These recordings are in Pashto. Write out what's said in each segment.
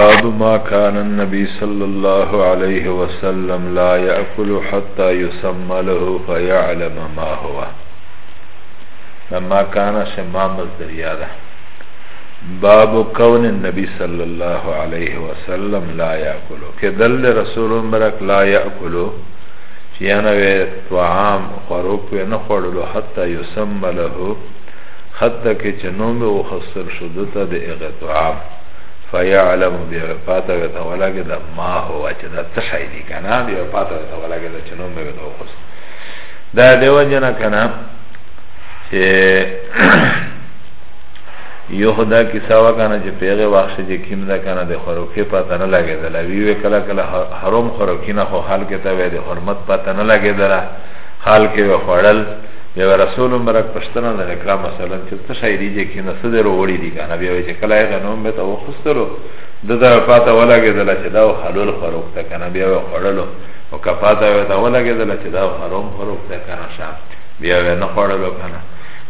باب ما كان النبي صلى الله عليه وسلم لا يأكل حتى يسمى له فيعلم ما هو لما كان شمام الزريادة باب كون النبي صلى الله عليه وسلم لا يأكل كدل رسول مرك لا يأكل چیانا وی طعام خروب وی نخوڑلو حتی یسمه له حتی که چنوم او خسر شدتا دی اغطعام فیعلم بیا پاتا ویتا ولگه دا ما هو چه دا تشای دی کنا بیا پاتا ویتا ولگه دا چنون بیتا وخست دا دیوان جنا کنا چه یو خدا کیسا وکانا چه پیغه وخش چه کم دا کنا ده خوروکی پاتا نلگه دلا ویوی کلا کلا حروم خوروکی نخو خال کتا وی ده حرمت پاتا نلگه دلا خال که وی خوڑل بیا رسول مرک پشتنه د اکرام مثلا چې څه شاعری دي کې نه څه درو وړي دي کنه بیا چې کله هغه نوم به ته وخستلو د دا پاته ولاګیدل چې دا حلال خروق ته کنه بیا وړلو او کپاته وې دا ولاګیدل چې دا حرام خروق ته کنه شام بیا نه خړلو کنه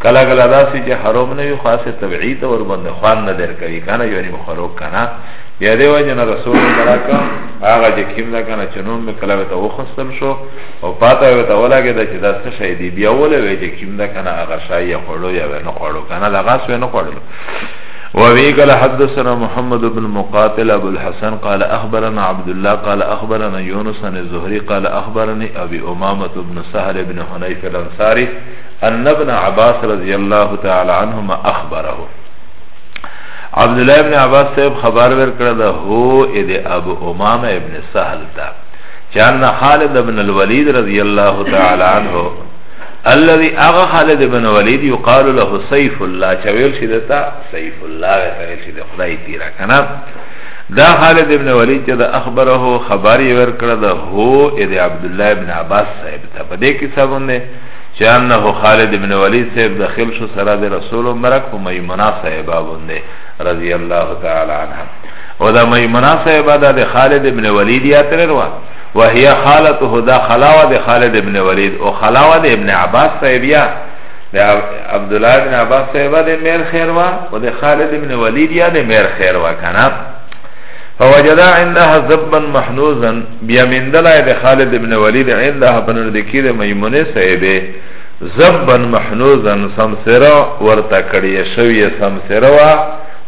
کله کله داسې چې حرام نه وي خاصه تبعید اور بند خوان نه در کوي کنه یعنی مخروق کنه بیا دی وجه نه رسول مبارک هغه چې کیم دا کنه چې نوم کله ته وخصم شو او پاته وته ولاګه دا چې دا څه شی دی بیا ولې وې چې کیم دا کنه هغه شی یې خوړو یا نه خوړو کنه دا غاس نه خوړو وابي قال حدثنا محمد بن مقاتل ابو الحسن قال اخبرنا عبد الله قال اخبرنا يونس عن الزهري قال اخبرني ابي امامه بن سهل بن حنيف الانصاري ان ابن عباس رضي الله تعالى عنهما اخبره عبدالله ابن عباس صاحب خبر ورکړه ده هو اې ابو امامه ابن سهل ده چان خالد ابن الولید رضی الله تعالی عنه الذي اغا خالد ابن ولید يقال له سيف الله چویل شي دتا سيف الله ویل شي د خدای تیرا کنه دا خالد ابن ولید چې دا اخبره خبر یې ورکړه ده هو اې عبدالله ابن عباس صاحب ته په دې کې څه چه انه خالد بن ولید صاحب دخل شو سره د رسول مرک په میمنا صاحبه باندې رضی الله تعالی عنها او دا میمنا صاحبه دا د خالد بن ولید یاتره روا وهي خالته دا خلاوه د خالد بن ولید او خلاوه د ابن عباس صاحبیا د عبد الله بن عباس صاحبه د میر خیروا او د خالد بن ولید یا د میر خیروا کنه فوجد عندها زبا محنوزا بیامین دلائی ده خالد ابن ولید عندها پنردکی ده میمونه سیبه زبا محنوزا سمسرا ورطا کڑی شوی سمسرا و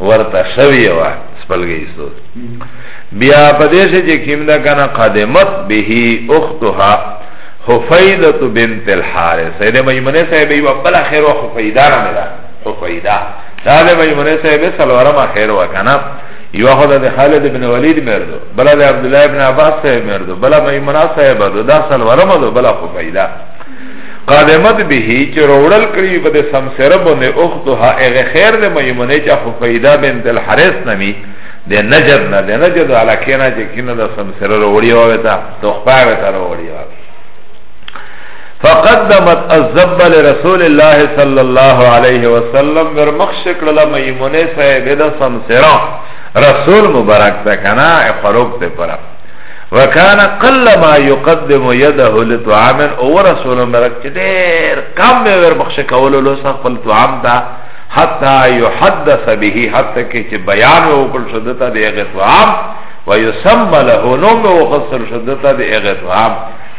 ورطا شوی و سپلگی سوز بیا پدیش چه کم ده کنا قدمت بهی اختها حفیدت بنت الحارس ایده میمونه سیبه و بلا خیر و حفیدارا ملا حفیدار ده میمونه سیبه سلورم خیر و کنا یو خدا ده خالد بن ولید مردو بلا ده عبدالله بن عباس صحیح مردو بلا میمنا صحیح مردو دا سلورم دو بلا خفیده قادمت بهی چه روڑل کری و ده سمسره بنده اختوها اغه خیر ده میمنه چه خفیده بنت الحرس نمی ده نجد نه ده نجد علاکینا چه کنه ده سمسره روڑی وویتا تخفه ویتا روڑی وویتا فقدمت الزب لرسول الله صلى الله عليه وسلم ورمخش کړه میمونه صاحب د سمسره رسول مبارک تا کنا خروب تے پرا وکانا قل ما یقدم یده لطعام او رسول مبارک چی دیر کم بیور بخش کولو لوسا قل طعام تا حتی یحدث به حتی که چی بیان وکل شدتا دی اغتوام و یسم له نوم وخصل شدتا دی اغتوام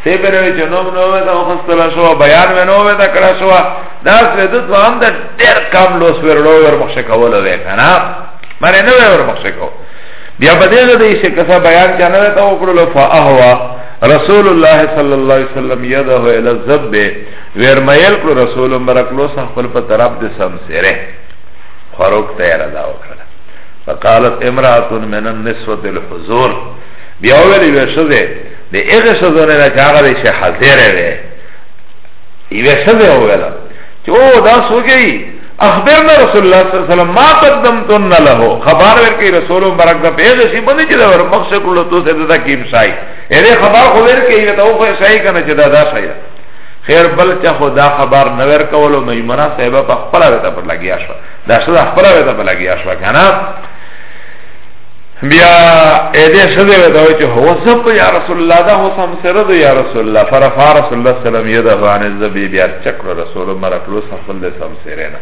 سی بروی چه نوم نومه تا وخصل شوا بیان و نومه تا کرا شوا داس ویدت و هم دا دیر کم لوس ویرلو ویر بخش کولو ویکنا معنی نوی ور مقصکو بیا بدیغ دیشه کسا بیان چا نوی تاو کرلو فا احوا رسول الله صلی اللہ علیہ وسلم یده الى الزب ویرمیل کرو رسول مرکلو سخفل پا طرف دی سمسره خروک تیر اداو کرلو فقالت امراتون من النسوة الحضور بیا ویلی ویشده دی اغی شدونه نا چاگه دیشه حضیره وی ایوه شده ویلا چه او دا سوگه اخبرنا رسول الله صلی الله علیه وسلم ما قدمتن له خبر ورکی رسول مبارک دا پیغه سی باندې چې دا ور مقصد کله تو سره دا کیم سای اې خبر خو ورکی دا او خو سای کنه چې دا دا سای خیر بل چې خدا خبر نه ور کولو میمنه صاحب په خپل ورته پر لګیا شو دا څه خپل ورته پر لګیا شو کنه بیا اې دې څه دی دا چې هو سب یا رسول الله دا هو سم سره دی یا رسول الله فرفع رسول الله صلی الله علیه وسلم یدا باندې زبی بیا چکر رسول مبارک لو سم سره نه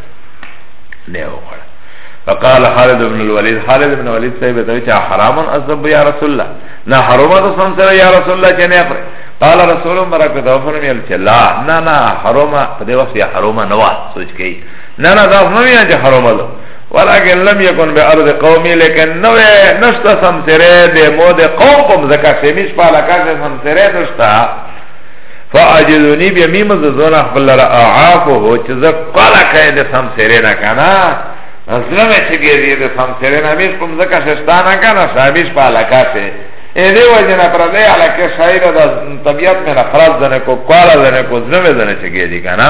نه وغړ فقال خالد بن الوليد خالد بن الوليد صاحب ته چې حرام الذب يا رسول الله نه حرام رسول سره يا رسول الله چې نه پر قال رسول الله برکه ته فرمایل چې لا نه نه حرام په دې وخت يا حرام نه وا سوچ کی نه نه دا نه چې حرام له ولكن لم يكن بأرض قومي لكن نو نشتا سمسره ده مود قوم قوم زكا سميش پا لكا سمسره نشتا فاجدونی بیا میم زون خپل را اعافه چې ز کلا کای د سم سرینا کنا زلم چې ګری د سم سرینا میش کوم زکه شستانه کنا شابیش په علاقاته ا دې وجنه پر دې علاقه شاعر د طبیعت نه خراب زنه کو کلا زنه کو زلم زنه چې ګری کنا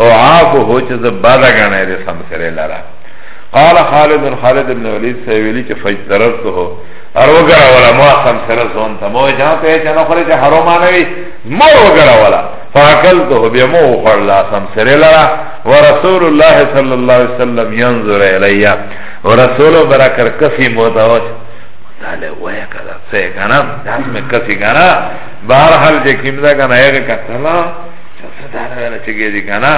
او عافه چې ز بادا کنا د سم سرینا را قال خالد بن خالد بن ولید سیویلی چې فجرته اروګه ولا ما سم سره زون ته مو جهه ته نه خوري چې حرام نه وي مو وګراولا فاکلته به مو وخړلا سم سره لرا ورسول الله صلی الله علیه وسلم ينظر الیا ورسول برکر کفی موتاوت داله وای کدا څه کنه داس مې کفی کنه بهر حال چې کیمدا کنه هغه کتلا دانه چې ګیږي کنه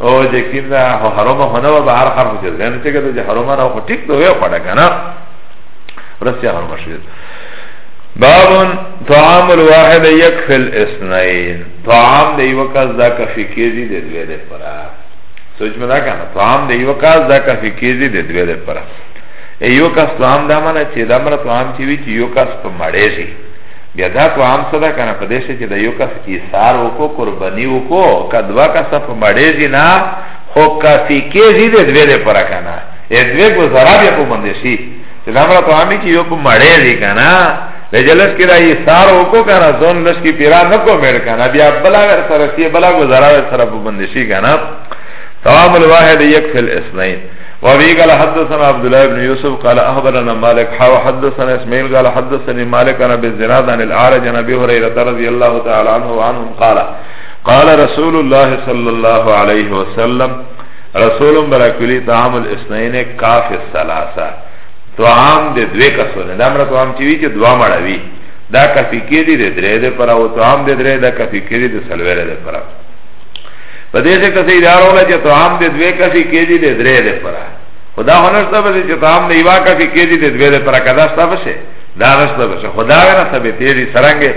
او چې کیمدا حرام هونه و بهر حرام چې ځنه چې حرام راو ټیک دوی پړه کنه ورسیا حرام شید باب طعام الواحد يكفي الاثنين طعام دی وکاز دا کفی کیزی دی دوی دی پرا سوچ میں دا کانا طعام دی وکاز دا کفی کیزی دی دوی دی پرا ایو کس طعام دا مانا چی دا مرا طعام چیوی چی یو کس پا مڑے شی بیا دا طعام صدا کانا پدیشه چی دا یو کس ایسار وکو قربانی وکو کدوا کس پا مڑے زی نا خو کفی کیزی دی دوی دی پرا کانا ادوی گزارا بیا پو مندشی چی دا مرا طعامی چی یو پا مڑے دی کانا جلس کی رای سار وکو کنا زون لش کی پیرا نکو میڑ کنا بیا بلا ور سرسی بلا گزارا ور سر بندشی کنا ثواب الواحد يكفي الاثنين وابي قال حدثنا عبد الله بن يوسف قال اخبرنا مالك حاو حدثنا اسماعيل قال حدثني مالك عن ابي الزناد عن الاعرج عن ابي هريره رضي الله تعالى عنه وعنهم قال قال رسول الله صلى الله عليه وسلم رسول بركلي طعام الاثنين كاف الثلاثه توام de dve kasone Da mra toam čivi ke dva mara vi Da kafi kedi de dre de para O toam de dre da kafi kedi de salvere de para Pa dese kasi idaro la Che toam de dve kafi kedi de dre de para Khuda honashta bese Che toam de iwa kafi kedi de dve de para Kada shta bese Da nashta bese Khuda vena sabi teri sarange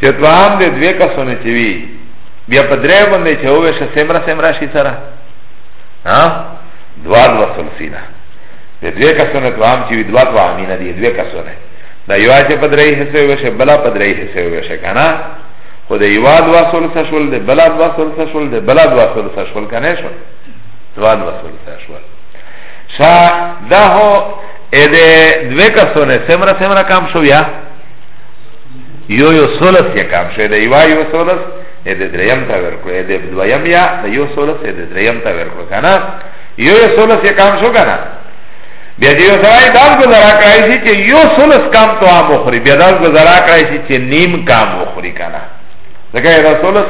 Che toam de dve kasone čivi Bia pa dre bende Che ove še semra semra shi sara Ha Dva dva sulsina ده دوی کسونه توام چې وي دوه توامینه دي دوی کسونه دا یو چې په درې حصے وشه بلا په درې حصے وشه کنه خو د یو دوه ثلث شول ده بلا دوه ثلث شول ده بلا دوه ثلث شول کنه شول دوه دوه ثلث شول شا دا هو ede dve kasone semra semra kam šo ya yo yo solas ya kam šo ede iwa yo solas ede dreyam ta verko ede dvayam ya da yo solas ede dreyam ta verko kana yo yo solas ya kam šo kana بیا دیو سرائی دال گزارا کرائی سی چه یو سلس کام تو آم اخوری بیا دال گزارا کرائی سی چه نیم کام اخوری کنا دکه دا سلس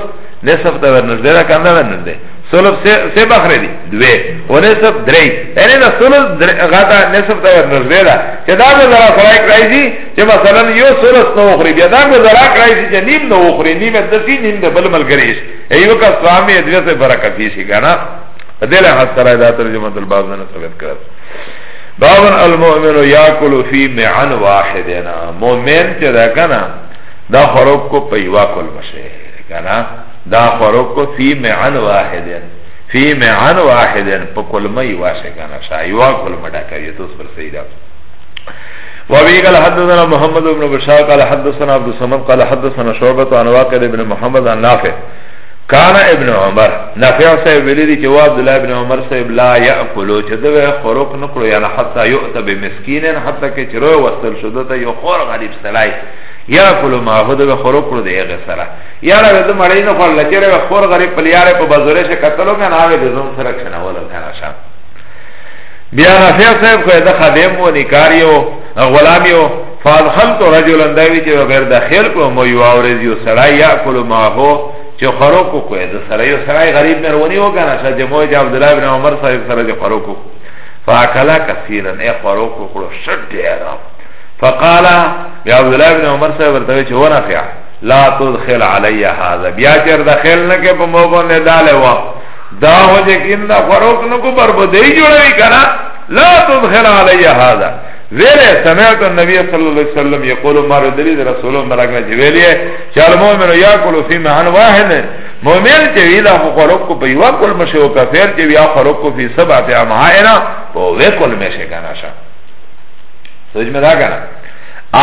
نصف تا ورنجده دا کنده ورنجده سلس سه بخره دی دوی و نصف دری یعنی دا سلس غطا نصف تا ورنجده دا چه دا گزارا سرائی کرائی سی چه مثلا یو سلس نو اخوری بیا دا گزارا کرائی سی چه نیم نو اخوری نیم دسی نیم دا بل ملگریش ایو که سوامی ادویس برکتیشی کنا دل حد سرائی دا ترجمه دلباب ننصفت کرد بابن المؤمن یاکل فی معن واحدنا مؤمن چه ده کنا دا خروب کو پیوا کل بشه کنا دا خروب کو فی معن واحدن فی معن واحدن پا کلمه واشه کنا شا یوا کلمه دا کریه توس پر سیده وابي قال حدثنا محمد بن بشار قال حدثنا عبد الصمد قال حدثنا شعبة عن واقد بن محمد عن نافع کانا ابن عمر نافع صاحب ویلی دی چه و عبدالله ابن عمر صاحب لا یعقلو چه دوی خروق نکلو یعنی حتی یعطا بمسکینن حتی که چه روی وستل شده تا یو خور غریب سلائی یعقلو ما خود دوی خروق رو دیگه سلا یعنی دو مڑی نخور لچه روی خور غریب پلیاره پا بزورش کتلو کن آوی دزون سرکشن اولو کنشا بیا نافع صاحب خوی ده خدیم و نکاریو غلامیو فادخلتو رجولن دوی چه وگر دخیل کلو مو یو آورزیو سلائی یعقلو ما خود Če kharoku ko je Da sarai o sarai gharib ne rwani ho kana Ša jemoj je Abdullah ibn Umar sahib sarai je kharoku Fa akala kasiran E kharoku kulo št dira Fa kala Ya Abdullah ibn Umar sahib vrtave Če ho nafi'a La tudkhil alaya hada Bia čer dakhil neke Pa mobon ne dale wa Da ho je kinda kharok Nuku barbudei judevi kana La tudkhil alaya hada ویلی سمعت النبی صلی اللہ علیہ وسلم یقول مارو دلی در رسولم برکنا چه ویلی چال مومنو یاکلو فی محن واحد مومن چه ویلا خو خورک کو پیوا کل مشه و کفیر چه ویا خورک کو فی سبع فی امحائنا پو وی کل مشه کناشا سوچ میں دا کنا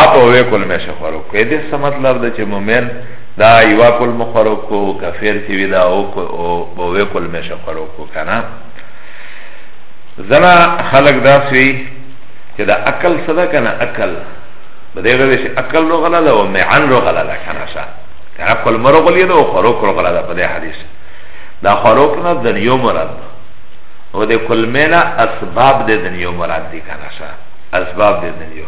آپ وی کل مشه خورک کو ایده سمطلب دا چه مومن da iwa kol mukharok ko kafir ti vida o ko ve kol mesha kharok ko kana zana khalak da sui Che da akal sada kana akal Badega de se akal ro gala da O me'an ro gala da kana sa Kana kol maro goli da o khorok ro gala da Bade hadis Da khorok na duniyo murad O de kolmena asbab de duniyo murad di kana sa Asbab de duniyo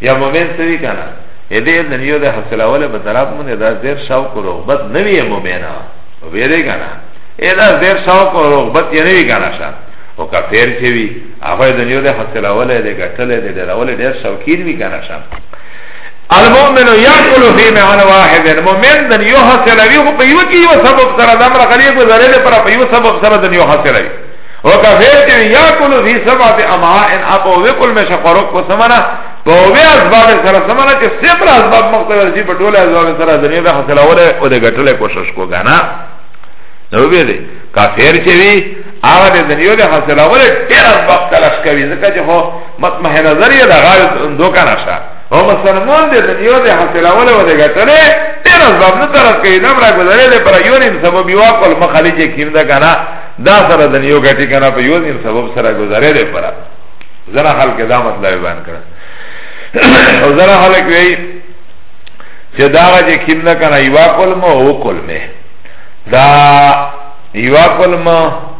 Ya momen se vi kana Ede duniyo de hasila wale Batarab mun da zir šauk o rohbat Nevi je momena O vede kana Eda zir šauk o rohbat je nevi kana sa او کافر چې وي هغه د دنیا د حاصلولې د ګټلې د ډیرولې ډیر شوکین وي کنه شم المؤمن یاکل فی معن واحد المؤمن د یو حاصلوي خو په یو کې یو سبب سره د امر غلیب زرل پر په یو سبب سره د یو حاصلوي او کافر چې یاکل فی سبعه اماء ان اپو وکل مشقرق کو سمنا په وې اسباب سره سمنا چې صفر اسباب مختلف دي په ټول اسباب سره د دنیا د حاصلولې او د ګټلې کوشش کوګا نه نو به دي کافر چې وي آغا ده دنیو ده حاصل اولی تیر از باق تلاش کوي زکا چه خو مطمح نظریه ده غایت دو کنشا و مسلمان ده دنیو ده حاصل اولی و ده گتره تیر از باق نترس کوي نم را گذاره ده پر یونیم سبب یواق المخالی چه کم ده کنا دا سر دنیو گتی کنا پر یونیم سبب سر گذاره ده پر زنا خلق دا مطلب بان کرن و زنا خلق وی چه داغا چه کم ده کنا یواق المو و قلمه دا یواق المو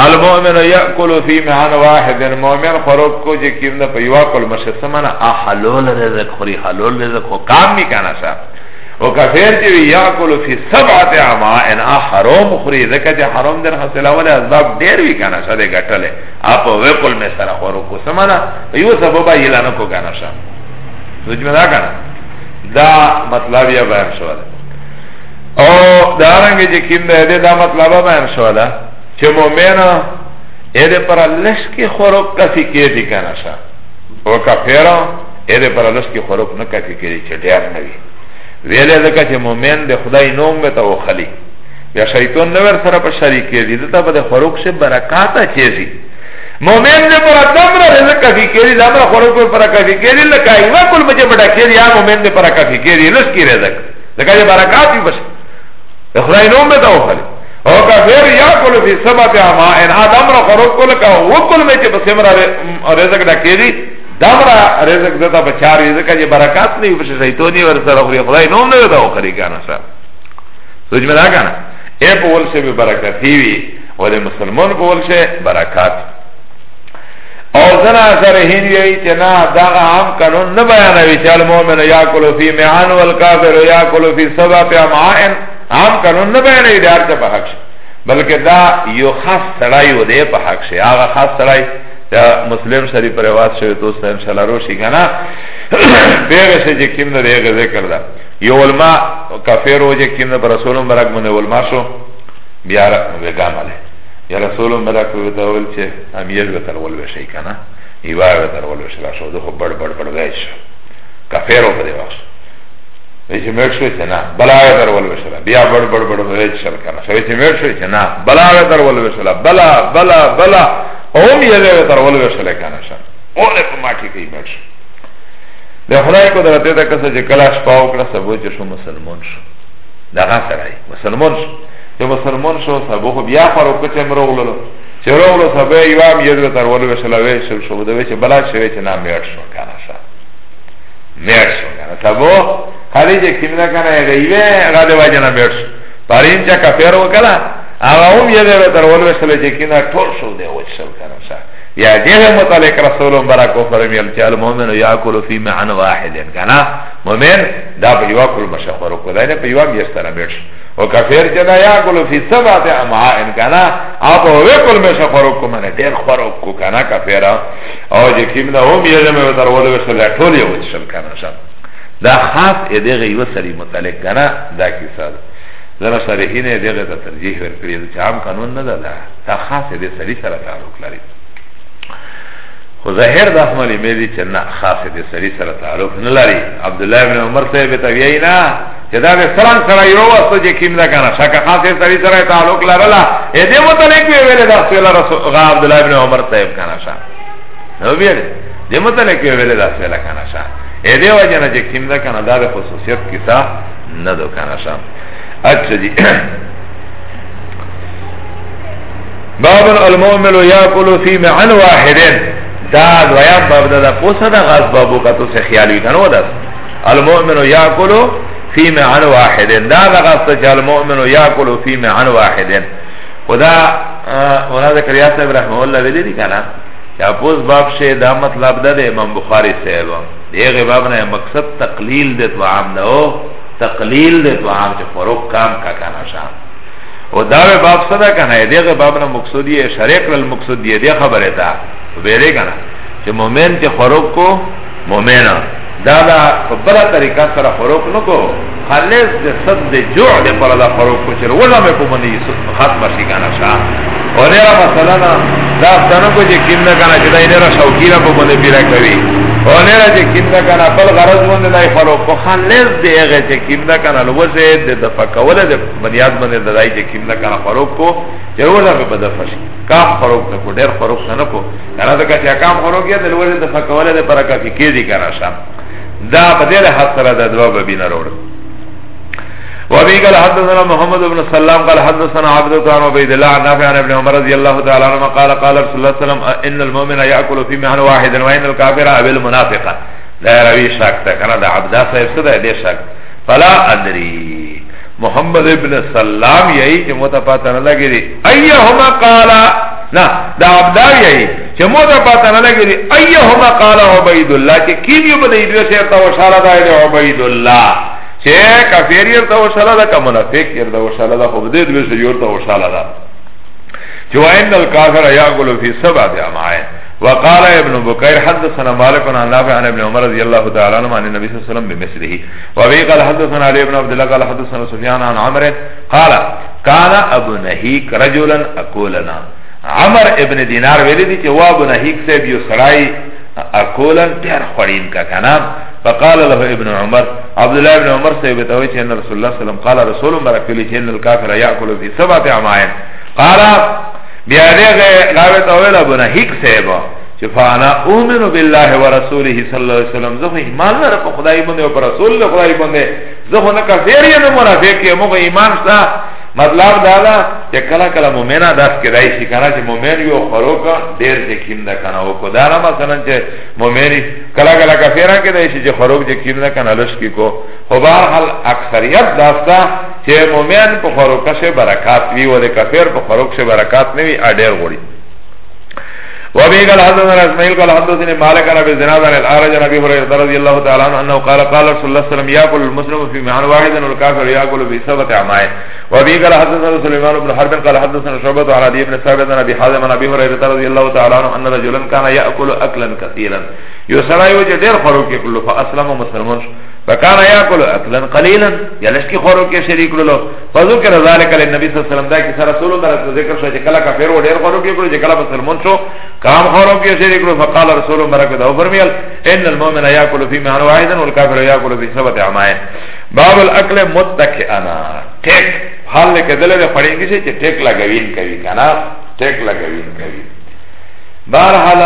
المؤمن یاکل فی معن واحد المؤمن خروب کو je kimda pa yuakul mashsamana a halol rizq khuri halol rizq ko kam nahi kana sa o kafir je yaqulu fi sab'ati ama'in a haram khuri rizq je haram der hasila wala azab der vi kana sa de gatale aap wekul me sara khorob ko samana yu sababa ilana ko kana sa sujmana kana da matlab ya bayan shwala او دارنگی جکیم ده ده ده مطلبه بین شواله και μομένα Έρε παρά λες και χορό καθηκέτη κανασα Ο καφέρα Έρε παρά λες και χορό να καθηκέτη και λέρναβη Βέλε και μομέν δε χουδάι νόμ τα οχαλή Για σαϊτών νεβέρ θερα πασαρικέτη Δε τα πατε χορό ξε παρακάτα κέζι Μομέν δε παρά τάμρα ρε δε καθηκέτη Τάμρα χορό Α μομέν δε παρακαθηκέτη τα او کافر یا کولو فی سبت اما ان آدم را خروب کولو که وکل می چه پس امرا رزق دا کیدی دام را رزق دتا بچار رزق جه برکات نی پس شیطونی ورسر اخری خدای نوم نیو دا اخری کانا سا سوچ می دا کانا ای پا ولشه بی برکتی وی ولی مسلمان پا ولشه برکات او زنا سر هین وی چه نا داغا عام قانون نبیانوی چه المومن یا کلو فی معان والکافر یا کلو فی سبت اما ان عام قانون نه بیانوي د هر څه په حق شي بلکې دا یو خاص سړی و دی په حق شي هغه خاص سړی دا مسلم شریف پر رواز شوی دوست ان شاء الله روشی کنه بیغه سے چې کیم نه دیغه ذکر دا یو علما کافر و چې کیم نه رسول مبارک باندې علما شو بیا وګامله یا رسول مبارک و دا ول چې امیر و تر ول وشي کنه ایوار و تر ول وشي لا شو دغه بڑ بڑ بڑ وای شو کافر و په دی واشه Veći mjeg šoj će na Balave dar vol vešala Bija bੜ bੜ bੜ već šal kana Še veći mjeg šoj će na Balave dar vol vešala Bala, bala, bala Ovom je leve dar vol vešala kana šan Ole po maki kaj mjeg šoj Da hudai ko da te da kasa Če kala špa ukra sabo če šo muslimon šo Da ga sarai Muslimon šo Če muslimon šo sabo Ho bija faro kuće mro ulolo Če ro ulo sabo Ivam jedve dar vol vešala Vešel šo Da veće bala še veće na mjeg šo kana šan Verso Tabo Khadija kimda kana ya gaive Rade vajana verso Parinja kafero wakala Aga um yede vetar volve sile Jekina tol šov de oč šov kana sa Ya jeve mutalik rasulun barako Farmiyal čal momenu yakulu fi ma'an vahidin Kana Momen da pa yuva kul maša Faruku da ne pa yuva mjestara verso وکفیر جدا یاکلو فی سبات امعائن کنا آپ ہوئے کل میں شخوروک کو میں نے دیر خوروک کو کنا کفیرا او جی کمنا هم یجمع و در ولو شل اٹولی و شل کنا شم دا خاص ادیغ یو سری متعلق کنا دا کسا دا زنا شرحین ادیغ دا ترجیح ورکرید چه عام قانون ندا دا دا خاص ادیغ سری سر تعلق لاری خو ظاهر د احمد میدی چې نه خاص دې سری سره تعلق نه لري عبد الله ابن عمر ته به تویینا Če da bi sran sara iro vasto je kim da kana Šaka khan se sari sara ta'aluk la rala E de mutalik bi vele da svela Gha Abdullah ibn Umar sahib kana ša No bi De mutalik bi vele da svela kana ša E de vajana je kim da kana da bi khususiyat kisa Nado kana ša Ača ji باب المؤمن یاکل فی معن واحدین دا دویم باب دا دا پوسا دا غاز بابو کتو سے خیالی کنو دا المؤمن یاکلو فی معن واحدن دا لغست چه المؤمن یاکلو فی معن واحدن خدا مولا زکریا صاحب رحمه الله ویلی دی کنا یا پوز باب شه دا مطلب ده ده امام بخاری صاحب دیغه باب نه مقصد تقلیل ده طعام ده او تقلیل ده طعام چه فروق کام کا کنا شان او دا باب صدا کنا دیغه باب نه مقصودی شریک ال مقصودی دی خبره ده ویری کنا چه مومن چه فروق کو مومنه دادا فبلا طریقہ سره فروق نکو خالص ده صد ده جوع ده پر الله فروق کو چر ولا میں کو منی ختم شي کنا شا اور یہ مثلا دا څنګه کو چې کیندا کنا چې دای نه شوقیرا په باندې پیرا کوي اور نه چې کیندا کنا بل غرض باندې دای فروق کو خالص ده هغه چې کیندا کنا لوزه ده د فکول ده بنیاد باندې دای چې کیندا کنا فروق کو چر ولا په بد فشي کام فروق نه کو ډیر فروق نه کو کنا دا چې کام فروق یې د لوزه د فکول ده پر کا کې دی کنا شا دا بدل حسره دا دوا ببین روڑ وابي قال حدثنا محمد بن سلام قال حدثنا عبد عن عبيد الله عن نافع عن ابن عمر رضي الله تعالى عنهما قال قال رسول الله صلى الله عليه وسلم ان المؤمن ياكل في محل واحد وان الكافر ابي المنافق لا روي شك كان ده عبد صاحب صدا دي شك فلا ادري محمد ابن سلام یہی کہ متفاتن لگی ایہما قال نا دا عبد یہی چه مودا پاتانا لگه دی ایهما قال عبیدالله چه کیم یو بده ادریس ارتا وشالا دا ایده عبیدالله چه کافیر ارتا وشالا دا که منافق ارتا وشالا دا خب ده ادریس ارتا وشالا دا چه وعند الكافر یاقلو فی سبع دی امائن وقال ابن بكير حدثنا مالك عن نافع عن ابن عمر رضي الله تعالى عنه عن النبي صلى الله عليه وسلم بمثله وابي قال حدثنا علي بن عبد الله قال حدثنا سفيان عن عمرو قال كان ابو نهيك رجلا اقولنا عمر ابن دینار ویلی دی چه وابو نحیق سیب یسرائی اکولن پیر خورین کا کنام فقال له ابن عمر عبدالله ابن عمر سیبتوی چه ان رسول الله سلم قال رسول مرکلی چه ان الكافر یاکلو فی سبات عمائن قال بیاده غابت اولا بو نحیق سیبا چه فانا اومنو بالله و رسوله صلی اللہ علیہ وسلم زخو ایمان لرپ خدای بنده و پر رسول خدای بنده زخو نکا فیری نمونا فیکی مغو ایمان ستا مطلب دا دا Che kala kala mumena da skidai si kana Che mumen yo khoroka Dher je kim da kana Oko da na masalan Che mumeni Kala kala kafiran ke da si Che khorok je kim da kana Lashki ko Ho bar hal aksariyat dasta Che mumen po khoroka se barakat vi Vode kafir po khorok se barakat nevi Adher gori وابي قال حدثنا اسماعيل قال حدثني مالك عن ابي زناد عن الاعرج عن ابي هريره رضي الله تعالى عنه انه قال قال رسول الله صلى الله عليه وسلم ياكل المسلم في معان واحد والكافر ياكل في سبعه اعماه وابي قال حدثنا سليمان بن حرب قال حدثنا شعبة عن ابي ابن ثابت عن ابي حازم عن ابي هريره رضي الله تعالى عنه ان رجلا كان ياكل اكلا كثيرا يسرى يوجد خروج كله فاسلم مسلمون فکانا یاکل اکلا قلیلا یلش کی خورو کې شریک لولو فذکر ذلک للنبی صلی الله علیه وسلم دا کی رسول الله رسول ذکر شو چې کله کافر و ډیر خورو کې کړو چې کله مسلمان شو کام خورو کې شریک لولو فقال رسول الله برکت او فرمیل ان المؤمن یاکل فی معنى واحد والکافر یاکل فی سبت عمای باب الاکل متکئنا ټیک حال کې دلته پړېږي چې ټیک لګوین کوي کنه ټیک لګوین کوي بہرحال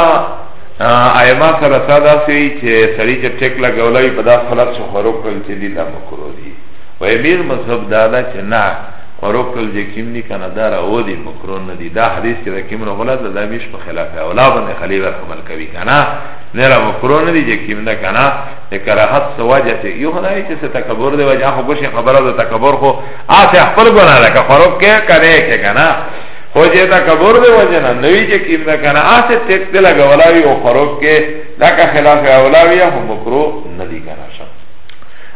ائمه سره ساده سي چې سړی چې ټیک لګولای په داس حالت شو خروق کول چې دی لا مکرو دي و امیر مذهب دادا چې نه خروق کول چې کیم نه کنه دار او دی مکرو نه دی دا حدیث چې کیم نه غلط دا بیش په خلاف اولا باندې خلیل عمل کوي کنه نه را مکرو نه دی چې کیم نه کنه د کراهت سواجه چې یو خدای چې تکبر دی وجه خو ګوشه خبره ده تکبر خو آسه خپل ګناه ده که خروق کې کرے کې کنه Hoće takabur de vajena Nevi ah, je kim da kana Ase tek te laga olavi o kharob ke Laka khilafe olaviya Ho mokro nadi kana šan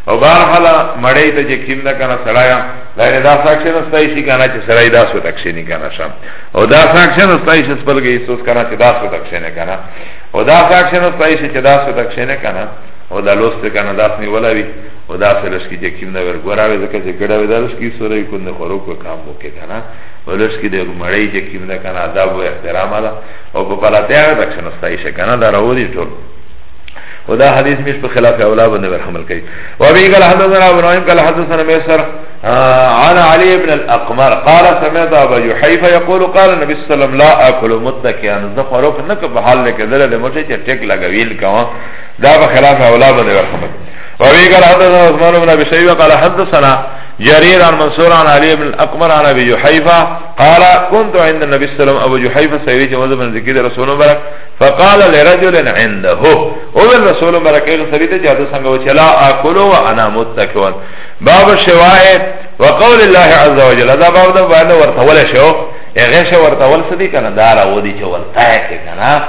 O barhala Madej ta je kim da kana saraja Lajne da sakše nastai si kana Če saraj da su takše ni kana šan O da sakše nastai si spalge Isus kana Če da su takše ne kana O da sakše nastai si Če da su takše ne kana O da loste kana da sni olavi و داخلش کی جکیم نور گوراوی زکر چه گڑاوی دارش کی سوره کنده خروک و کام بوکی کنا و لش کی ده مڑی جکیم نکن عذاب و احترام دا و پا پلاتی آگه دکشن استایشه کنا دا رو دی طول و دا حدیث میش په خلاف اولا بنده برحمل کئی و ابی قال حدثنا ابراهیم قال حدثنا میسر عن علی ابن الاقمر قال سمعت ابا جحیف یقول قال نبی صلی اللہ لا اکل متکیان زد خروک نکب حال لکدل دمشه چه ٹک لگویل کوا دا په خلاف اولا بنده برحمل کئی وفي قال حدثنا عثمان بن أبي شيبة قال حدثنا جرير عن منصور عن علي بن الأقمر عن أبي جحيفة قال كنت عند النبي صلى الله عليه وسلم أبو جحيفة سيريج وذب من ذكير رسول مبارك فقال لرجل عنده ومن رسول مبارك إغل سريت جهد سنگ وچلا آكل وأنا متكون باب الشواء وقول الله عز وجل هذا باب ده بأنه ورتول شو اغش إيه ورتول صدی کنه دارا ودی چه ورتای کنه إيه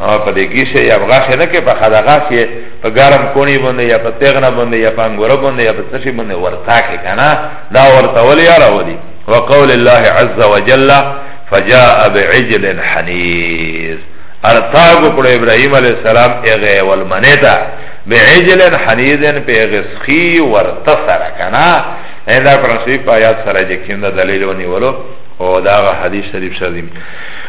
پا آه، دیگیشه یا بغاشه نکه پا خداغاشه په ګرم کونی باندې یا په تیغنا باندې یا په انګور باندې یا په سشي باندې ورتاکي کنه دا ورته ولي راودي وقول الله عز وجل فجاء بعجل حنيذ ارتاغو پر ابراهيم عليه السلام اغه والمنيتا بعجل حنيذ په غسخي ورتسر کنه دا پرنسيپ آیات سره چې کیند دلیل ونیولو او دا حدیث شریف شریف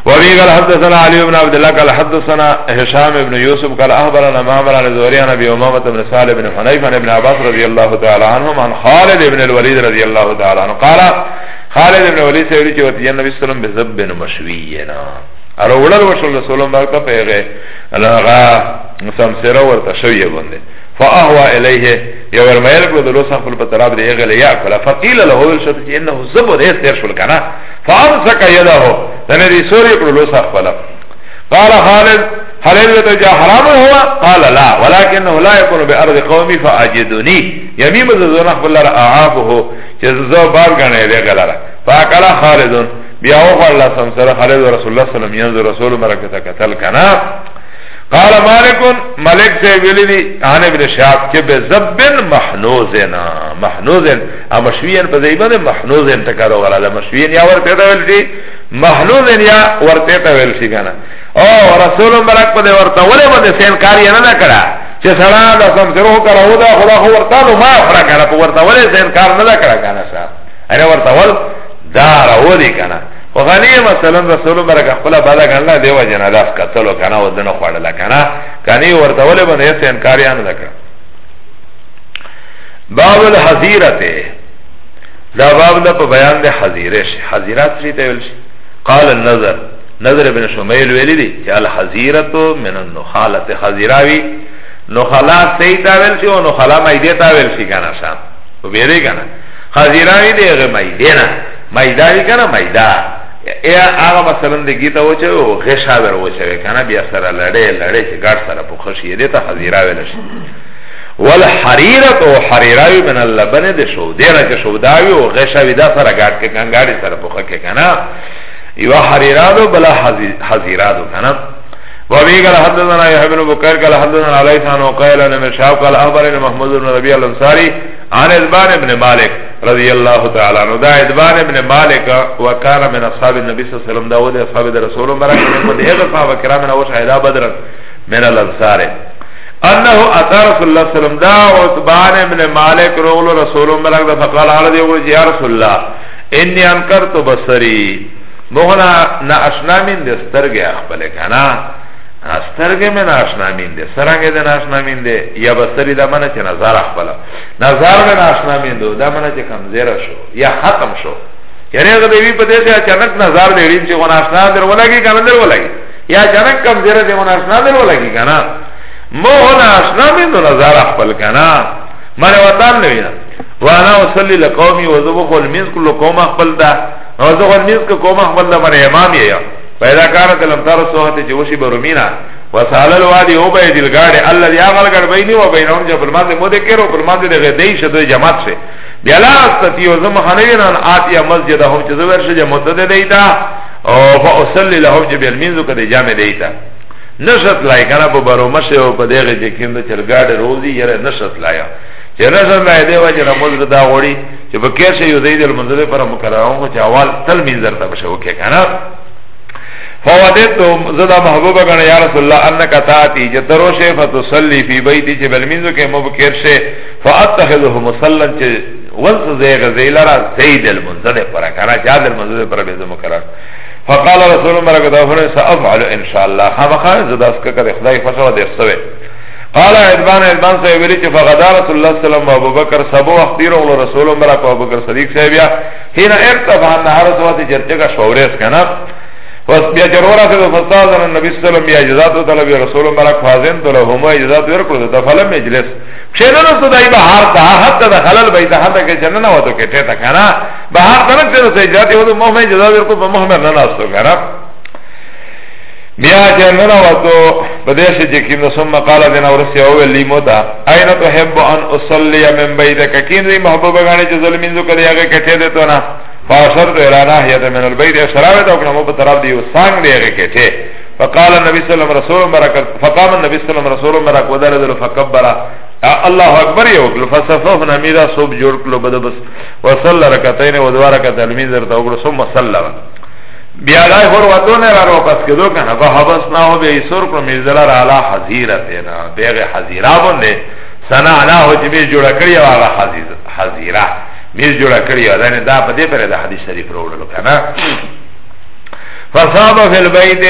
وابي قال حدثنا علي بن عبد الله قال حدثنا هشام بن يوسف قال أخبرنا معمر عن الزهري عن أبي أمامة بن سالم بن حنيف عن ابن عباس رضي الله تعالى عنهم عن خالد بن الوليد رضي الله تعالى عنه قال خالد بن الوليد سيقول كي وتي النبي صلى الله عليه وسلم بذب مشوينا ارو ولل وشل رسول الله تا پیغه لغا مسمسره ورتا شویه بنده فاهوا الیه یو ورمایل کړو د لوسان خپل بتراب دی غل یا کلا فقیل له هو شت چې انه زبو دې تیر شول کنه فامسک یده دنه دې سوري کړو لوسان خپل قال خالد هل ذات جاء حرام هو قال لا ولكنه لا يكون بارض قومي فاجدني يميم ذن خپل را اعافه چې زو بار غنه دې غلره فقال خالد بیا وقال الله سمسره خالد رسول الله صلی الله علیه وسلم رسول مرکه قتل کنه قال مالکون ملک سے ویلی دی آنے بن شعب که بزبن محنوزن محنوزن مشوین پا زیبان محنوزن تکارو غلا دا مشوین یا ورطیتا ویلشی محنوزن یا ورطیتا ویلشی کانا او رسول ملک پا دی ورطا ولی با دی سین کاری نه کرا چه سرا دا سمسرو کرا او دا خدا خو ورطا نو ما افرا کرا پا ورطا ولی سین کار نه کرا کانا شعب اینا ورطا ول دارا ودی کانا غنی مثلا رسول برک خپل بالا غنلا دیو جنا داس کتلو کنه ودنه خوړل کنه کني ورته ول باندې څه انکار یان لکه باب الحذیرته دا باب د په بیان د حذیره شي حذیرات لري ته ویل شي قال النظر نظر ابن شمیل ویلی دی چې الحذیرته من النخاله حذیراوی نخاله سیدا ویل شي او نخاله مایده تا ویل شي کنه شام وبېری کنه حذیراوی دی هغه مایده نه مایده کنه مایده یا هغه مثلا د گیتا وچو غشا ور وچو کنه بیا سره لړې لړې چې ګړ سره په خوشی دې ته حزیرا ویل شي والحریره او حریراوی من اللبن د شو دې را چې شو داوی او غشا ودا سره ګړ کې کنګاړي سره په خکه کنه یو حریرادو بلا حزیرادو کنه وابي قال حدثنا يحيى بن بكير قال حدثنا علي ثان وقال انا مشاب قال اخبرنا محمود بن ربيع الانصاري عن ابن مالك رضی الله تعالی عنہ دا ادوان ابن مالک وکانا من اصحاب النبی صلی اللہ علیہ وسلم دا ود اصحاب رسول مبارک نے قد ایغ صحابہ کرام نے وہ شہدا بدر من الانصار انه اتى رسول الله صلی اللہ علیہ وسلم دا عتبان ابن مالک رغل رسول مبارک دا فقال علی دی یا رسول اللہ انی انکرت بصری مغنا نا اشنا من دستر گیا خپل کنا Asterge me našna minde Sarange de našna minde Ya basari da mana če nazar akbala Nazar me našna minde Da mana če kamzera šo Ya hatam šo Yari aga devi pa desi Achanak nazar de rin Če go našna der volagi Kana der volagi Ya achanak kamzera Če go našna der volagi Kana Mo go našna minde Nazar akbal kana Mane watan nevina Vana usalli laqawmi Vazubukul minz Kullu qawma akbal da Vazubukul minz Kullu qawma akbal da Mane imam ya ya پیدا کارت الامطار سوحت جوشی برومینا وسال الوادی او بید الگاڑی اللہ دی آغال گڑ بینی و بینام جا پرمانده مدکر و پرمانده دی غدی شد جماعت شه بیلا استتی و زمخانوینا آتیا مسجد هم چه زور شد متد دیتا او فا اصلی لهم جا بیلمینزو کده جامع دیتا نشت لای کنه پا برومشه و پا دیغه چه کنده چلگاڑ روزی یره نشت لایا چه نشت لای دیو جا رمز دا غوڑی چه پا کیشه یو دیده المنزده پر مکرانون چه اول تل منزر تا بشه وکی کنه فودتم زدا محبوب گنے یا رسول اللہ انک تاتی جترو شے فتصلی فی بیتی چه بلمنزو کے مبکر شے فاتخذه مسلن چه وز زیغ زیلرا زید المنزد پر کنا چاد المنزد پر بیز مقرر فقال رسول اللہ مرکتا فرنے سأفعل انشاءاللہ خامخان زدا سکر کر اخدائی فشو دیر سوے قال عدبان عدبان صاحب ویلی چه فغدا رسول اللہ سلام و ابو بکر سبو اختیر اغلو رسول اللہ مرکتا ابو بکر صدیق صاحب یا حین ارتفان نهار سواتی چرچگا شورس کنا پس بیا جرورا سے فساد نبی صلی اللہ علیہ وسلم بیا اجازت طلب رسول ملک فازن تو لهم اجازت ورکړه د فلم مجلس کښنه نو صدای بهار ته حتی د خلل بیت حتی کې جننه وته کې ته کنه بهار ته نه ته اجازت یو مو مه اجازت ورکړه په محمد نه ناستو کنه بیا جننه وته په دې چې کې نو ثم قال دنا ورسی او ویلی مودا اين تحب ان اصلي من بيتك کین محبوب غانه چې ظلمین زو کړی هغه کې ته دته نه فاشرت الى ناحيه من البيت اشراوت او کنه په طرف دی وسنګ دی رکټه فقال النبي صلى الله عليه وسلم بركات فقام النبي صلى الله عليه وسلم بركات ودرذ فكبر الله اكبر يوكل فصففنا ميرا صوب جوړ کلو بدبس وصلى ركعتين ودوا ركعتين الميزر ته وګړو ثم صلى بیا دای فور وتونه را واپس کېدو کنه په حبس نه او به سور کړو میزر را اعلی حزیره تینا بیغه حزیره باندې سنا علا هو چې به جوړ کړی او حزیره میز جوڑا کری و دانی دا پا دی پر دا حدیث شریف رو لو کنا فصابا فی البید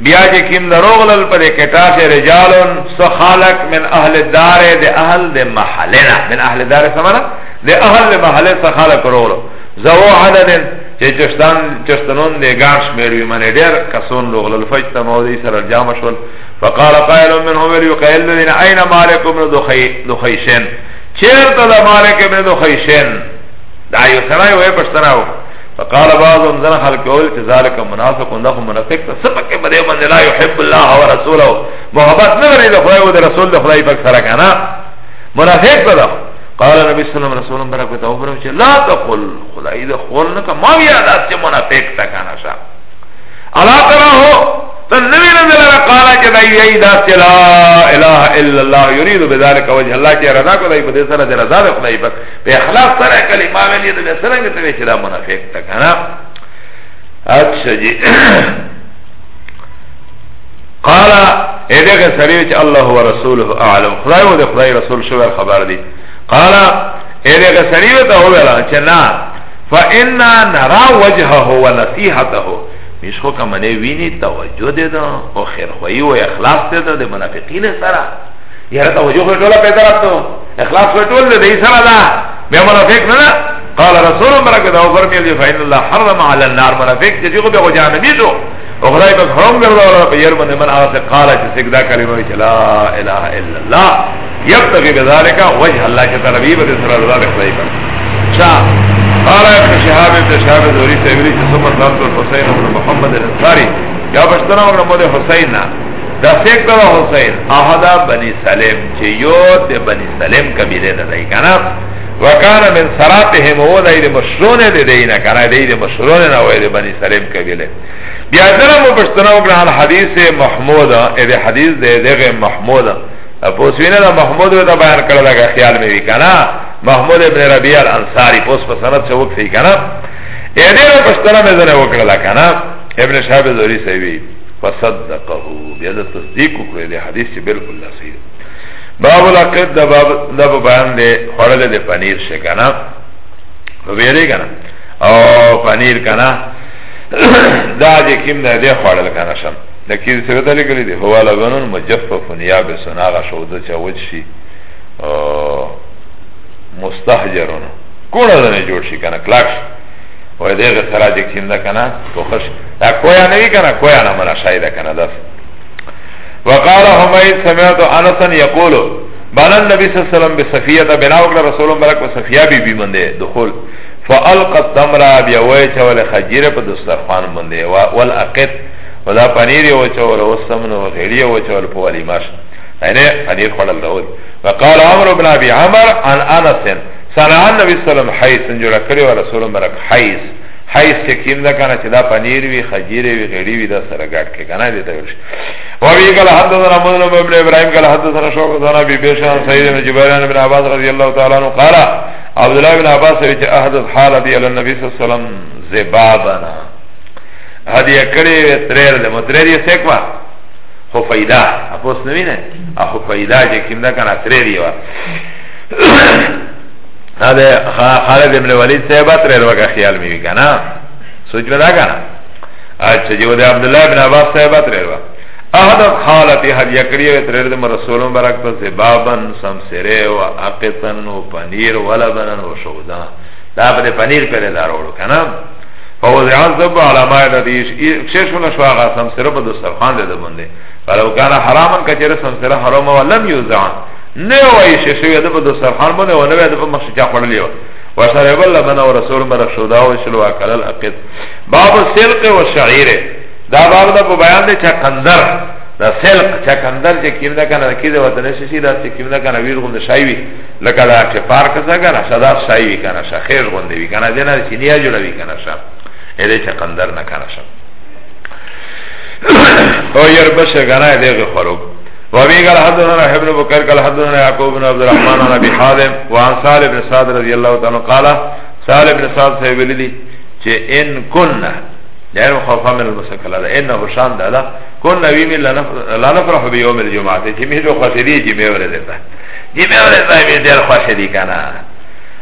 بیا جی کم دا روغلل پر کتاس رجالون سو خالق من اهل دار دی اهل دی محلنا من اهل دار سمانا دی اهل دی محل سو خالق روغلو زو عددن چه چشتان چشتنون دی گانش میروی من دیر کسون روغلل فجتا موضی سر الجامشول فقال قائل منهم اليقائل الذين اين مالكم دخيشين چرت دا مالک ابن خیشن دا یو سرائی وی پشتناو فقال بعض انزن خلق اول چه ذالک مناسق اندخو منافق تا سبک بده من لا يحب الله و رسوله محبت نگره دا خدای و دا رسول دا خدای پک سرکانا منافق تا دا قال نبی صلی اللہ علیہ وسلم برکتا اوبرم چه لا تقل خدای دا خول نکا ما بیادات چه منافق تا کانا شا علا ترا ہو تنوی نظر رقالا چه دای یای داس چه لا اله الا اللہ یریدو بذالک وجه اللہ چه رضا کو دای پده سر ده رضا ده خدای بس به اخلاص سر کلمه ویلی ده سرنگ تبی چه دا منافق تکانا اچھا جی قالا ایدیغ سریو چه اللہ و رسوله اعلم خدای و ده خدای رسول شویر خبر دی قالا ایدیغ سریو تا ہوگلا چه نا فإنا نرا وجهه ونصیحته Miško ka mene vini Tawajjo de da O khirkhoi o ikhlas de da De munafiqin sara Yara tawajjo khe tola pe taraf to Ikhlas khe tol de da isara da Bia munafiq na da قال رسول الله كده وفرمي لي فإن الله حرم على النار منافق تجيغو بيغو جهنمي شو اخرائی بس حرم گرده ولا بیر من من آغا قالا چه سکدا کلمه چه لا اله الا الله یبتغی بذالکا وجه اللہ چه طلبی بدسر رضا بخدای پر شاہ قال ابن شهاب ابن شهاب زوري سيوري ثم طلبت الحسين بن محمد الانصاري يا بشتنا ابن محمد حسين دا سیکر حسین احدا بنی سلیم چه یو ده بنی سلیم کبیره ده دی کنا وکانا من سراتهم او ده ده مشرونه ده ده نه کنا ده ده مشرونه نوه ده بنی سلیم کبیره بیادنم و بشتنا اگران حدیث محمود ده حدیث ده ده محمود ده پوس وینه دا محمود ودا بیان کړه لگا خیال مې وکنا محمود ابن ربيع الانصاري پوس په سند څه وکړي کنا اې دې په ستنه مې زنه وکړه لکنا ابن شهاب زوري سوي فصدقه بیا د تصدیق کړې دې حدیث بالکل صحیح باب العقد دا باب دا بیان دې خړل دې پنیر شه کنا وبېری کنا او پنیر کنا دا دې کیم دې خړل کنا شم نکی سره دلی کلی دی هوا لبنون مجفف نیاب سناغ شوده چا وچ شی مستحجرون کونه دنه جوړ شي کنه کلاک شي وای دغه سره چې کینده کنه تو خوش دا کویا نه وی کنه کویا نه مړه شاید کنه داس وقال حمید سمعت انس یقول بان النبي صلى الله عليه وسلم بصفيه بنا وكل رسول الله برك وصفيه بي بي بنده دخول فالقى التمر بيوي چول خجيره په دسترخوان بنده والاقت و دا پنیر یو چول و سمن و غیری یو چول پو ولی ماش یعنی پنیر خوڑل دول و قال عمر بن عبی عمر عن آنسن سنعان نبی سلم حیث انجور کری و رسول مرک حیث حیث که کیم ده کنه چه ده پنیر وی خجیر وی غیری وی ده سره گرد که کنه دیتا ورش و بی کل حدثنا مدنم ابن ابراهیم کل حدثنا شوقتنا بی بیشان سید بن جبیران بن عباس رضی اللہ تعالی عنه قال عبدالله بن عباس ویچه احدث حالتی علی النبی صلی اللہ علیہ وسلم زبابنا هدیه کړی وی تریر ده متریر یې سیکوا خو فیدا اپوس نوینه اخو فیدا چې کیم ده کنه تریر یې وا هده خالد ابن ولید صاحب تریر وکا خیال می کنه سوچ ودا کنه اچھا جو ده عبدالله ابن عباس صاحب تریر وا احدث حالتی هدیه کړی وی تریر ده رسولم برکت سے بابن سمسره و عقتن و پنیر و لبنن و شودان دا په پنیر پر دارو کنه فوضعان زب علماء ندیش ششون شو آغا سمسره پا دسترخان ده بنده فلو کانا حرامن کچره سمسره حرام و لم یوزعان نوائی ششوی ده پا دسترخان بنده و نوائی ده پا مخشی چا خورلیو و شرب اللہ من و رسول من شده و شلو اکل الاقید باب سلق و شعیره دا باب ده پا بیان ده چا قندر da selq chakandar je kim da kana ki da vatane shi da che kim da kana vir gund shaiwi laka da che park sa kana sada shaiwi kana sha khair gund vi kana dena chiniya jula vi kana sha ایده چه قندر نکنشم او یر بشه گناه دیگه خروب وابي قال حدثنا ابن بكر قال حدثنا يعقوب بن عبد الرحمن عن ابي حازم وعن سالم بن سعد رضي الله تعالى قال سالم بن سعد صاحب لي چه ان كنا غير مخافا من المسكل ده ان وشان ده كنا بي من لا نفرح بيوم الجمعه چه مي جو خاصري جمعه ورده جمعه ورده مي دل خاصري كانا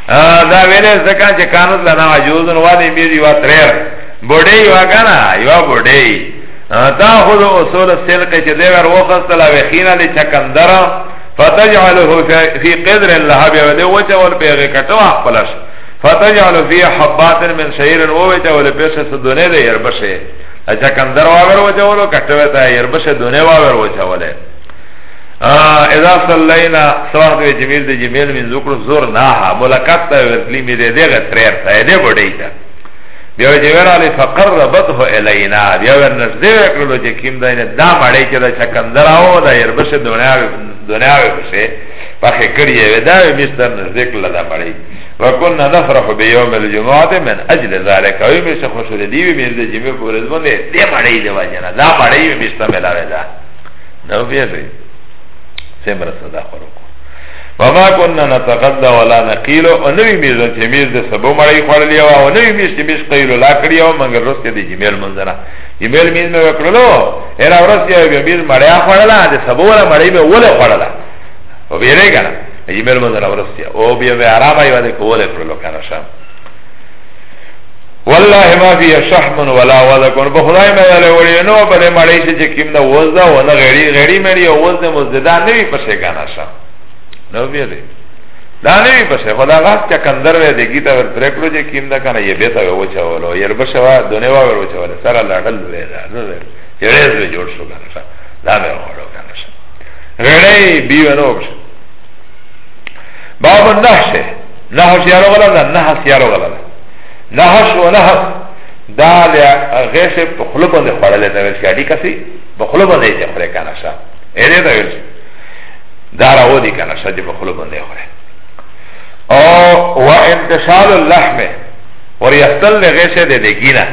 da vele zaka che kanut lana ajuzun wali mir yuva trer Bode yuva kana yuva bode Ta khudu usul silke che dever wokhastala vekhina li chakandara Fataj'aluhu fi qidr lahabi Vede ucha wal peghe kato akpalash Fataj'alu fi habbatin min shairin Uvecha wal peshe sudune de yerbashe Chakandara waver ucha walo kato veta yerbashe dune waver ucha wale اذا صلينا صلاح دو جمیل دی جمیل من ذکر زور ناها ملاقات تا ورکلی می دی دیگه تریر تا ایده بڑی تا بیا جویر علی فقربته الینا بیا ور نزدې وکړو چې کیم دای نه دا مړی چې دا چکندر او دا يربش دنیا دنیا وشه پخې کړی و دا مستر نزدې کړل دا مړی وکنا نفرح بیوم الجمعه من اجل ذلك او می څه خوشاله دی می دې جمعه پورې باندې دې مړی دی واجنه دا مړی مستملاوي دا نو بیا دی سمر صدا خورکو وما کننا نتغذا ولا نقیلو و نوی میزن چه میز ده سبو مرائی خوڑلی و نوی میز چه میز قیلو لا کری و منگر رست که ده جمیل منزنا جمیل میز میں وکرلو اینا ورست یا بیا میز مرائی خوڑلا ده سبو ولا مرائی میں ولی خوڑلا و بیره کنا جمیل منزنا ورست یا او بیا بیا آراما یا ده که ولی کرلو کنا شام والله ما فيه شحم ولا ولكن بخدای ما یاله وړي نو په دې مړی چې کیم نه وزدا و نه غړي غړي مړي او وزد مزدا نه وي پښه کنه شا نو ویلې دا نه وي پښه خدا غاټ چې کندر وې دې گیتا ور پرکړو چې کیم نه کنه یې بیتا و چاولو ير بشوا دونه وا ور چاول سره لړل وې دا نو وې یې دې جوړ شو کنه شا دا به وړو کنه شا غړي بي ونه باب النحش نحش یارو غلا نحس یارو غلا نحش و نحش دا غیش پخلو بنده خوره لیتا ویش که کسی پخلو بنده ایتی خوره کنشا اینه دا ویش دا را او دی کنشا جی پخلو بنده خوره او و انتشال اللحم و ریستل غیش ده دگینا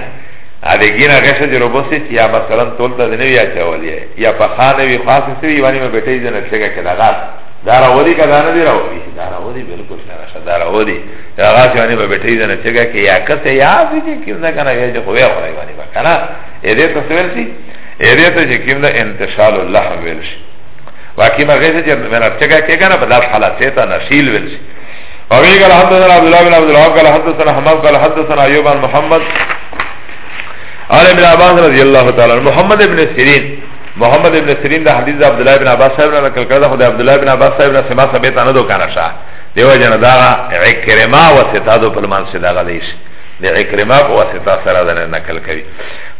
Adegina gesa je robosi Či ya masalan tolta de nevi ače avali je Ya paha nevi khas se vi Ivani me beteji de nefsega ke lagat Dara odi ka dana di ra odi Dara odi bilkush ne rasha Dara odi Aga si vani ba betri zane Čega ki ya kase ya si Che kim da kana Veja khuve khura Ivani ba kana Ede to se velsi Ede to che kim da Intešalu lahm velsi Vaki ma gese Che mena čega ke kana Pa das halaseta Nasil velsi Vaki kala Haddesana Abdullah bin Abdullah Kala haddesana Hamad Kala haddesana Ayub an Muhammad Ali ibn Abbas radiyallahu ta'ala Muhammad ibn Sirin Muhammad ibn Sirin da hadith da Abdullah ibn Abbas sahib na nakal kada Khuda Abdullah ibn Abbas sahib na Sima sabeta nado kana šah دیو جن دا عکرما واسطه دو پلمان سے دا غلیش دی عکرما کو واسطه سره دا نقل کوي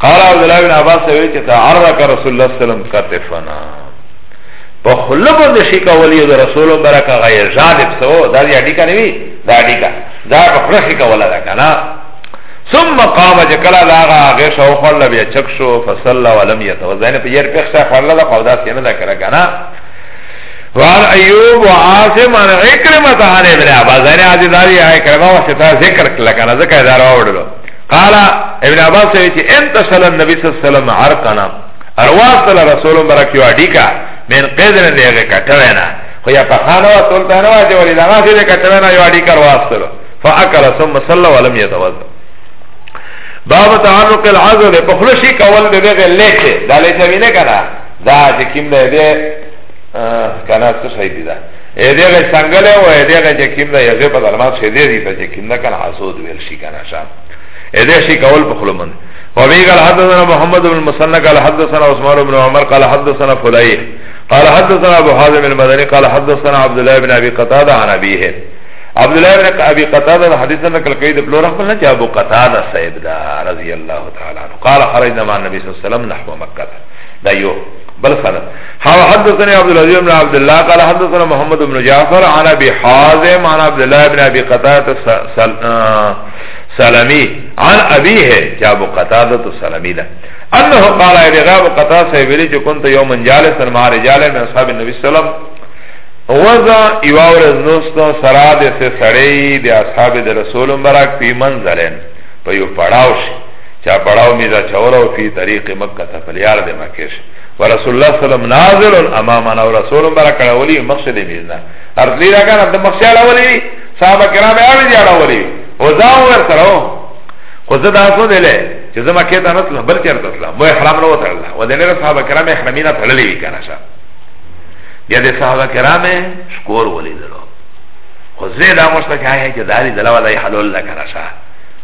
قال عبد الله بن عباس وی چې تعرض رسول الله صلی الله علیه وسلم کتفنا په خلب د شي کولی د رسول برک غیر جالب سو دا دی اډی کنه وی دا اډی کا دا په فرخ کولا دا کنه ثم قام جکلا لاغا غیش او خلب یا چکشو فصلى ولم يتوضا نه پیر پخ څه خلل دا قودا سینه دا کرا کنه وعن ایوب و عاصم عن اکرمت عن ابن عباس یعنی آجی داری اکرمه وقتی تا ذکر لکن ذکر اداره وڑلو قال ابن عباس ویچی انتشل النبی صلی اللہ علیہ وسلم عرقنا ارواصل رسول برکیو اڈیکا من قدر دیگه کتوینا خویا پخانو تولتانو آجی ولی لغاسی دی کتوینا یو اڈیکا رواصلو فاکل ثم صلو ولم یتوزو باب تعلق العضل پخلشی کول دیگه لیچه دا لیچه بینه کنا دا جکیم دیگه kana څه شي دي دا اې دې غي څنګه له وې دې غي چې کیم دا یې په درمان شه دې دي چې کیم نه کنه حسود ویل شي کنه شا اې دې شي کول په خلمن وبي قال حدثنا محمد بن مسنن قال حدثنا عثمان بن عمر قال حدثنا فليح قال حدثنا ابو حازم المدني قال حدثنا عبد الله بن ابي قتاده عن ابيه عبد الله بن ابي قتاده حديثنا قال قيد بن رحمه الله ابو قتاده سيد رضي الله تعالى عنه قال خرجنا مع النبي صلى الله عليه وسلم نحو مكه دا يوم بل سنه ها حدثنا عبد العزيز بن عبد الله قال حدثنا محمد بن جعفر عن ابي حازم عن عبد الله بن ابي قتاده سلمي عن ابيه جاب قتاده السلمي ده انه قال ابي غاب قتاده ویلی چې كنت يوم جالسا مع رجال من اصحاب النبي صلى الله عليه وسلم وذا يوارز نوستو سراد سے سڑے دے اصحاب دے رسول مبارک پی منزلن پیو پڑاوش چا پڑاو میزا چولاو فی طریق مکہ تا پلیار دے مکہ ورسول الله صلی الله نازل امامنا ورسول برا کړولی مقصد میزنا ارلی را کنه د مقصد اړولی صحابه کرام یې اړی اړولی او ځاو ور سره خو زه تاسو دلې چې زما کې ته نتل بل چیرته تل مو احرام نه وته الله ودنه صحابه کرام احرامینه تړلې وی کنه شه بیا د صحابه کرام شکور ولې درو خو زه دا مشته کې چې دالی دلا ولا حلول نه کنه شه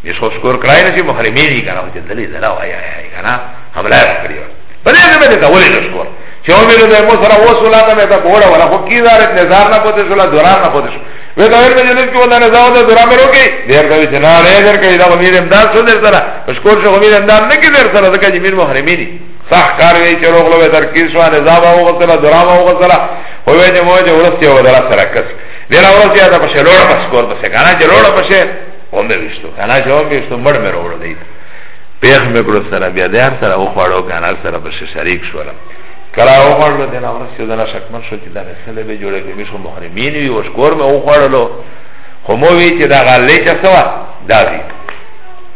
مش خو شکور کړای نه چې محرمین یې کنه چې دلی دلا وای کنه حمله کړیو Pade ne mene ta voli neškor Če omilu da je mosara ovo sulata me ta pohoda Vala hokki da red nezar na pote sula durar na pote sula Veta ver me jelis ki voda nezao da durar me roki Der da viče na re der kaj da gomir imdan su der sara Paškor še gomir imdan neki der sara Zaka jimin muhrimini Sah kar vej če roglo ve tarkir šva nezaba ogo sara durar ma ogo sara Hove ne moje je urosti ovo dara sara kasi Dela urosti ya da paše loda paskor da se Kana je loda paše Ome vištu Kana je ome vištu mrme roglo da ita پیخ مکرو سره بیا دیار سره او خوارو کانال سره بشه شریک شورم کلا او خوارلو دینا ورس چه دانا شکمن شو چه دانا سله به جوڑه که میشو محرمین وی وشکور می او خوارلو خمووی چه دا غالی چه سوا دا دی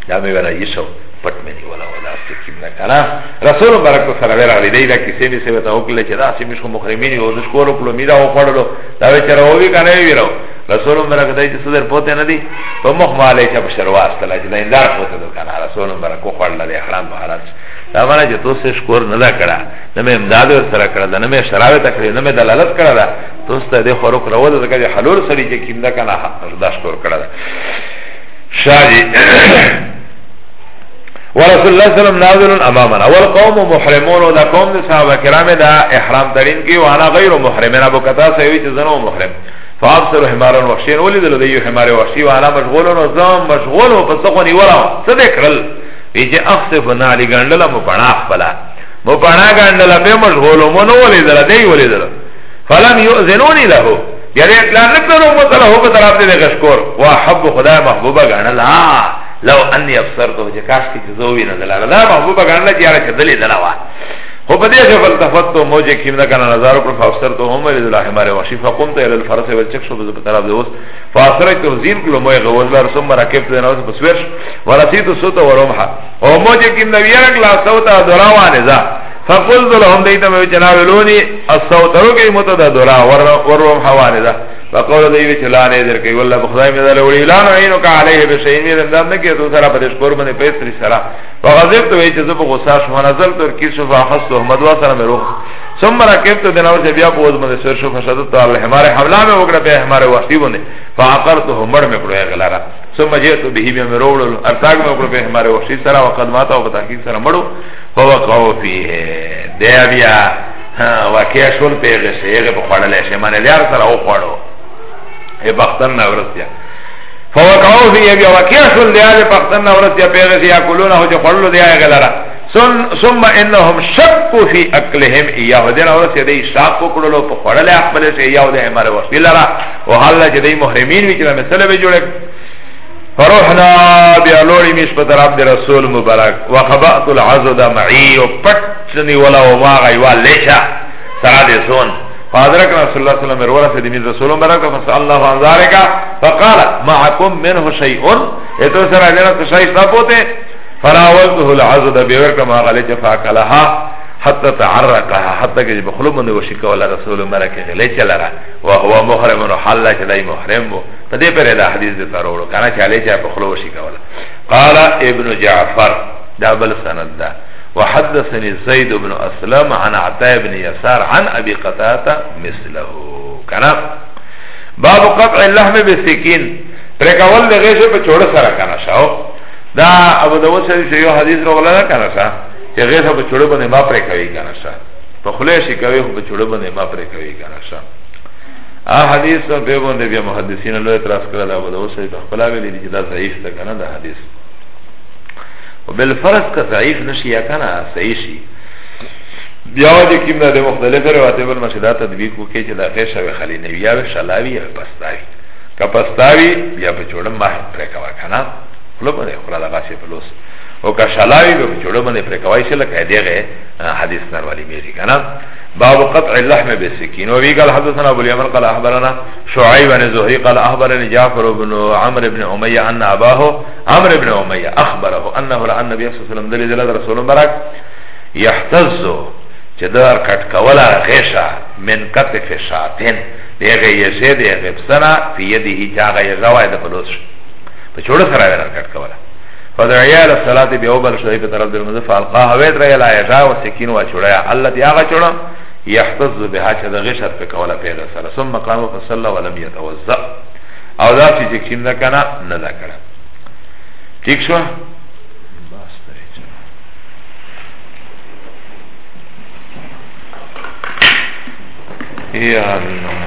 دا می برا یشو پت منی ولا ولا سکیم نکانا رسول برکو سره بیر علی دینا کسی می سبتا اوکلی چه دا سی میشو محرمین وی وشکور کلو می دا او خوارلو دا وی چه رووی کانه وی رو رسول مبارک دای چې صدر پوته نه دی په مخ مالې چې په شروع استلا چې دیندار پوته د کنه رسول مبارک خو خړل دی احرام بهارت دا باندې چې تو سه شکور نه دا کړه نه مې امداد ور سره کړه نه مې شراوه تکړه نه مې دلالت کړه دا تو سه دې خورو کړو دا چې حلول سړي چې کیندا کنه دا شکور کړه شاجي ورسول الله صلی الله علیه وسلم امامنا والقوم محرمون و دا قوم د صحابه کرام دا احرام ترین کی وانا غیر محرمنا بو کتا سوی چې زنو محرم فابصر حمارا وحشين ولدل دیو حمار وحشی وانا مشغولون وزام مشغولو فسخونی وراو صدقرل ویچه اخصف نالی گندلا مپناخ بلا مپناخ گندلا بی مشغولو منو ولدل دیو ولدل فلم یؤذنونی لہو یعنی اطلاع نکنو مطلعو بطرف دیده غشکور وحب خدا محبوبا گندلا لو انی افسر تو جه کاش که جزوی ندلا دا محبوبا گندلا جیارا چه دلی دلوا خو په دې کې فلتفت تو موجه کیم نه کنه نظر پر فاصر تو هم لري الله ماره وشي فقمت الى الفرس والچک شو په طرف اوس فاصر تو زین کلو موه غوز لار ثم ركبت انا اوس بسورش ورسيت صوت ورمح او موجه کیم نه ویرک لا صوت دراوانه ذا فقلت لهم دیتا میں چناولونی السوترو کی متدا دولا ورم حوانے دا فقول دیوی چلانے در کئی واللہ بخدای میں دل ولی لانو عینو کا علیہ بشین یہ دمدام نکی تو سرا پدش قربن پیسری سرا فغضب تو ایچ زب غصہ شما نزل تو کیسو فاحس تو احمد واسر میں روخ ثم رکب تو دناور سے بیا پوز مند سر شو فشدت تو اللہ ہمارے حملہ میں وکڑا پہ ہمارے واسطی بنے فاقر تو ہمڑ میں پڑوئے غلارا ثم جئت به بیا مروڑل ارتاق میں اکڑ به ہمارے وحشی سرا وقد ماتا و بتحقیق سرا مڑو فوقعو فیه دیا بیا واقع شول پیغه سیغه بخوڑل شمانه لیار سرا او خوڑو ای بختن نورستیا فوقعو فیه بیا واقع شول دیا دی بختن نورستیا پیغه سیا کلونه ہو جو خوڑلو دیا غلرا ثم انهم شقوا في اكلهم اياه دین اور سے دی شاق کڑلو پخڑل اخبل سے یاو دے ہمارے وحشی لرا وحال جدی محرمین وچ مثلا به جوڑے فروحنا بیالوڑی میش پا طرف دی رسول مبرک و خبعت العزد معی و پت چنی ولا و ما غیوال لیشا سرا دی سون فادرکنا صلی اللہ علیہ وسلم رولا سے دیمیز رسول مبرک فسال اللہ عن ذارکا فقال معکم منه شیئن ایتو سرا لینا تشایش نا پوتے فراوزده العزد بیورکم آغا لیچا فاکلها حتى تعرقها حتى كي بخلوم من وشيك ولا رسول مرك غلي چلرا وهو محرم وحل لاي محرم فدي پر دا حديث دي فرورو كانا چالي چا بخلو وشك ولا قال ابن جعفر بل سند دا وحدثني زيد بن اسلم عن عطاء بن يسار عن ابي قتاده مثله كان باب قطع اللحم بالسكين پرکول لغیشه په چوڑه سره کنه شاو دا ابو داود شریف یو حدیث راغلا کنه شاو Che ghe sa pa čudu bende ma pre kavi kana ša Pa khule še kavi ho pa čudu bende ma pre kavi kana ša A hadis pa pe bende bia muhaddisina lo etras kada la Abu Dawud sa pa khpala veli li da zaif ta kana da hadis O bel faraz ka zaif naši ya kana sahi ši بیا وجه کیم ده مختلف رواتب المسیدا تدبیق کو کې چې دا غیشه و خلی نبی یا شلاوی یا پستاوی کا پستاوی بیا په جوړه ما پر کوا کنه خپل په خلا لغه شی په لوس او کا شلاوی به چړو باندې پر کوي چې لکه دیغه حدیث نار والی میری کنه باب قطع اللحم بالسكين وفي قال حدثنا ابو اليمن قال اخبرنا شعيب بن زهري قال اخبرني جعفر بن عمرو بن اميه ان اباه عمرو بن اميه اخبره انه راى النبي صلى الله عليه وسلم دليل رسول مبارك يحتز چدار کٹ کولا غیشا من قطف شاتن دیغه یزه دیغه بسنا فی یده چاغه یزوای د پلوش په چوڑ سره ورن کټ کولا فدعیا للصلاة بیوبل شوی په طرف درمزه فالقاها ویت رایل عیشا و سکین و چوڑایا اللتی آغا چوڑا یحتز بها چه ده غشر پی کولا پیدا سر ثم قام فصلا ولم یتوزع او دا چی چکشیم ده کنا نده کرا چک شو یا اللہ